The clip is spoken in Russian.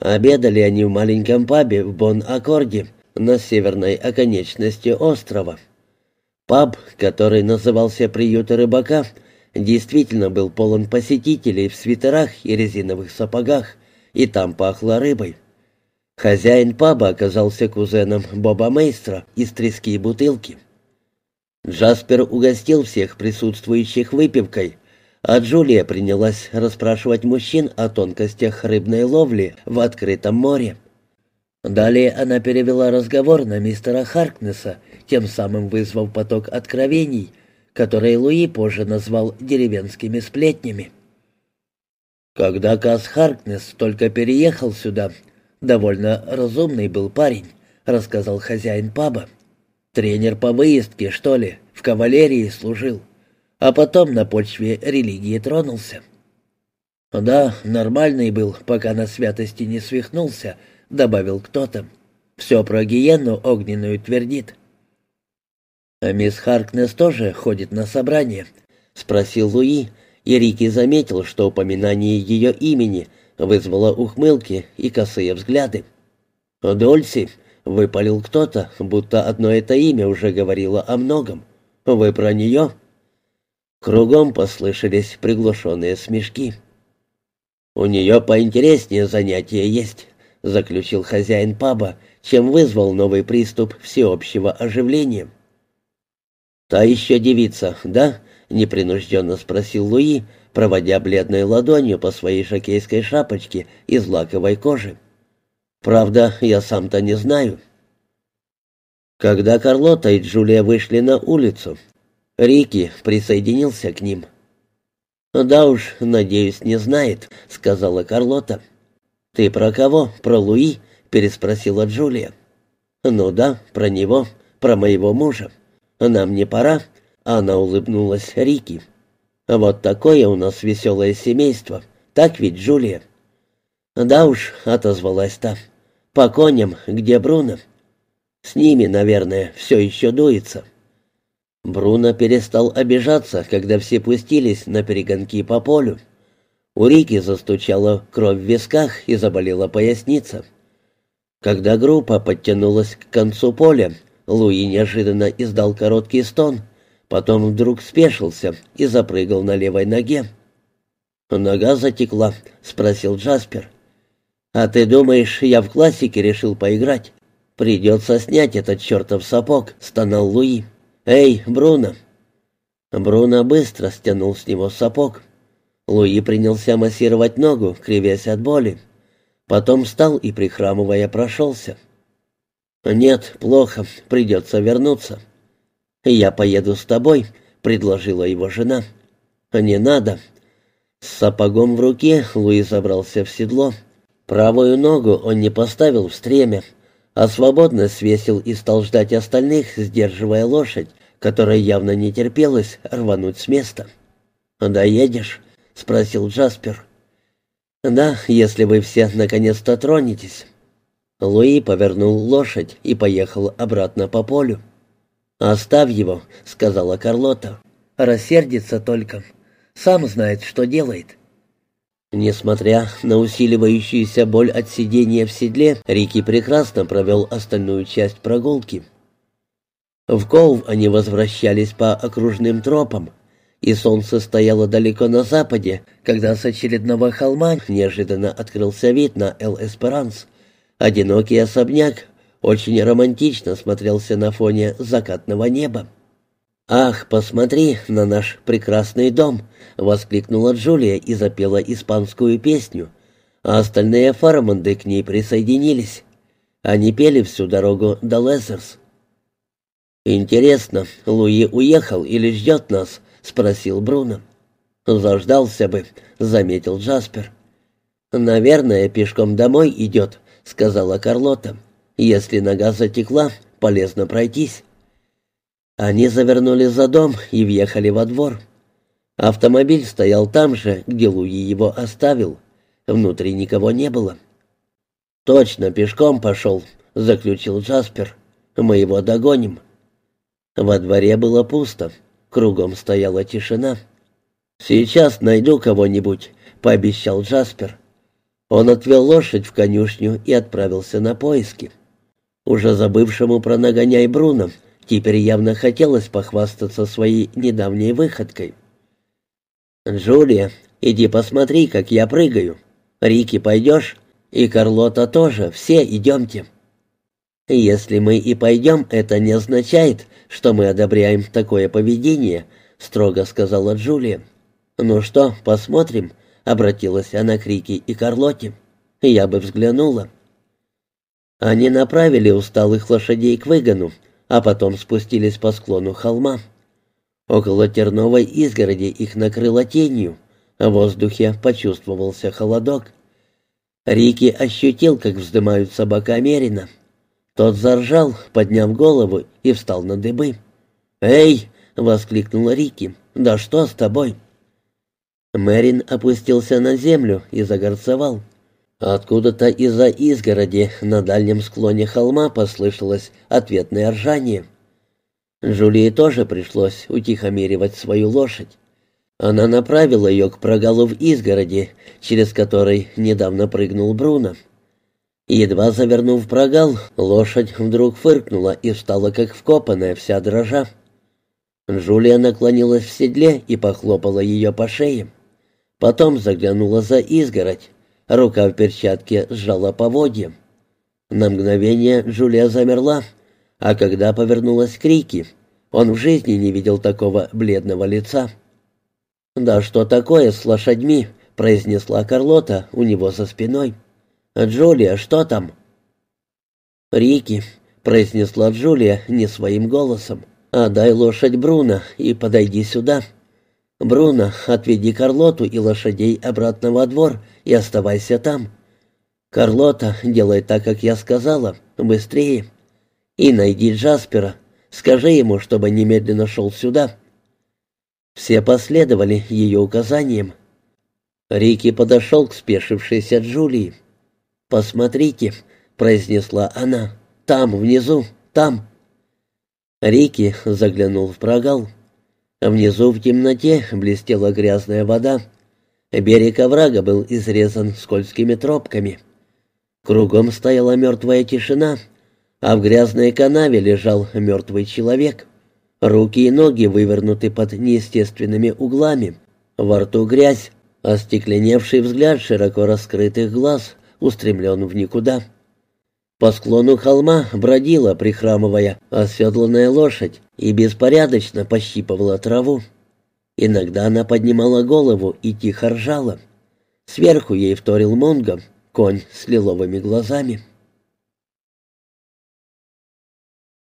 Обедали они в маленьком пабе в Бон-Аккорде на северной оконечности острова. Паб, который назывался «Приют рыбака», действительно был полон посетителей в свитерах и резиновых сапогах, и там пахло рыбой. Хозяин паба оказался кузеном Боба Мейстра из трески и бутылки. Джаспер угостил всех присутствующих выпивкой, а Джулия принялась расспрашивать мужчин о тонкостях рыбной ловли в открытом море. Далее она перевела разговор на мистера Харкнесса, тем самым вызвав поток откровений, которые Луи позже назвал деревенскими сплетнями. Когда Кас Харкнес только переехал сюда, довольно разумный был парень, рассказал хозяин паба. Тренер по выездке, что ли, в кавалерии служил, а потом на почве религии тронулся. Да, нормальный был, пока на святости не свихнулся, — добавил кто-то. «Все про гиену огненную твердит». «А мисс Харкнес тоже ходит на собрание?» — спросил Луи, и Рики заметил, что упоминание ее имени вызвало ухмылки и косые взгляды. «Дольси», — выпалил кто-то, будто одно это имя уже говорило о многом. «Вы про нее?» Кругом послышались приглушенные смешки. «У нее поинтереснее занятия есть», — заключил хозяин паба, чем вызвал новый приступ всеобщего оживления. «Та еще девица, да?» — непринужденно спросил Луи, проводя бледной ладонью по своей шокейской шапочке из лаковой кожи. «Правда, я сам-то не знаю». Когда Карлота и Джулия вышли на улицу, Рики присоединился к ним. «Да уж, надеюсь, не знает», — сказала Карлота. «Ты про кого? Про Луи?» — переспросила Джулия. «Ну да, про него, про моего мужа. Нам не пора?» Она улыбнулась Рики. «Вот такое у нас веселое семейство. Так ведь, Джулия?» «Да уж», — отозвалась та. «По коням, где Бруно?» «С ними, наверное, все еще дуется». Бруно перестал обижаться, когда все пустились на перегонки по полю. У Рики застучала кровь в висках и заболела поясница. Когда группа подтянулась к концу поля, Луи неожиданно издал короткий стон, потом вдруг спешился и запрыгал на левой ноге. «Нога затекла?» — спросил Джаспер. «А ты думаешь, я в классике решил поиграть? Придется снять этот чертов сапог», — стонал Луи. «Эй, Бруно!» Бруно быстро стянул с него сапог. Луи принялся массировать ногу, кривясь от боли. Потом встал и, прихрамывая, прошелся. «Нет, плохо, придется вернуться». «Я поеду с тобой», — предложила его жена. «Не надо». С сапогом в руке Луи забрался в седло. Правую ногу он не поставил в стремя, а свободно свесил и стал ждать остальных, сдерживая лошадь, которая явно не терпелась рвануть с места. «Доедешь?» — спросил Джаспер. «Да, если вы все наконец-то тронетесь». Луи повернул лошадь и поехал обратно по полю. «Оставь его», — сказала Карлота. «Рассердится только. Сам знает, что делает». Несмотря на усиливающуюся боль от сидения в седле, Рики прекрасно провел остальную часть прогулки. В Коув они возвращались по окружным тропам, и солнце стояло далеко на западе, когда с очередного холма неожиданно открылся вид на Эл-Эсперанс. Одинокий особняк очень романтично смотрелся на фоне закатного неба. «Ах, посмотри на наш прекрасный дом!» — воскликнула Джулия и запела испанскую песню, а остальные фарманды к ней присоединились. Они пели всю дорогу до Лезерс. «Интересно, Луи уехал или ждет нас?» спросил Бруно. «Заждался бы», — заметил Джаспер. «Наверное, пешком домой идет», — сказала Карлота. «Если нога затекла, полезно пройтись». Они завернули за дом и въехали во двор. Автомобиль стоял там же, где Луи его оставил. Внутри никого не было. «Точно, пешком пошел», — заключил Джаспер. «Мы его догоним». Во дворе было пусто. Кругом стояла тишина. «Сейчас найду кого-нибудь», — пообещал Джаспер. Он отвел лошадь в конюшню и отправился на поиски. Уже забывшему про нагоняй Бруно теперь явно хотелось похвастаться своей недавней выходкой. «Джулия, иди посмотри, как я прыгаю. Рики, пойдешь? И Карлота тоже, все идемте». «Если мы и пойдем, это не означает, что мы одобряем такое поведение», — строго сказала Джулия. «Ну что, посмотрим?» — обратилась она к Рике и Карлоте. «Я бы взглянула». Они направили усталых лошадей к выгону, а потом спустились по склону холма. Около терновой изгороди их накрыло тенью, в воздухе почувствовался холодок. Рики ощутил, как вздымаются бока Мерина. Тот заржал, подняв голову и встал на дыбы. «Эй!» — воскликнул Рики. «Да что с тобой?» Мэрин опустился на землю и загорцевал. Откуда-то из-за изгороди на дальнем склоне холма послышалось ответное ржание. Джулии тоже пришлось утихомиривать свою лошадь. Она направила ее к прогалу в изгороди, через который недавно прыгнул Бруно. Едва завернув прогал, лошадь вдруг фыркнула и встала как вкопанная, вся дрожа. Джулия наклонилась в седле и похлопала ее по шее. Потом заглянула за изгородь. Рука в перчатке сжала поводья. На мгновение Джулия замерла, а когда повернулась к Рике, он в жизни не видел такого бледного лица. «Да что такое с лошадьми?» — произнесла Карлота у него за спиной. «Джулия, что там?» «Рики», — произнесла Джулия не своим голосом, — «отдай лошадь Бруно и подойди сюда. Бруно, отведи Карлоту и лошадей обратно во двор и оставайся там. Карлота, делай так, как я сказала, быстрее. И найди Джаспера, скажи ему, чтобы немедленно шел сюда». Все последовали ее указаниям. Рики подошел к спешившейся Джулии. «Посмотрите», — произнесла она, — «там, внизу, там». Рики заглянул в прогал. Внизу в темноте блестела грязная вода. Берег оврага был изрезан скользкими тропками. Кругом стояла мертвая тишина, а в грязной канаве лежал мертвый человек. Руки и ноги вывернуты под неестественными углами. Во рту грязь, остекленевший взгляд широко раскрытых глаз устремлен в никуда. По склону холма бродила, прихрамывая, оседланная лошадь и беспорядочно пощипывала траву. Иногда она поднимала голову и тихо ржала. Сверху ей вторил Монго, конь с лиловыми глазами.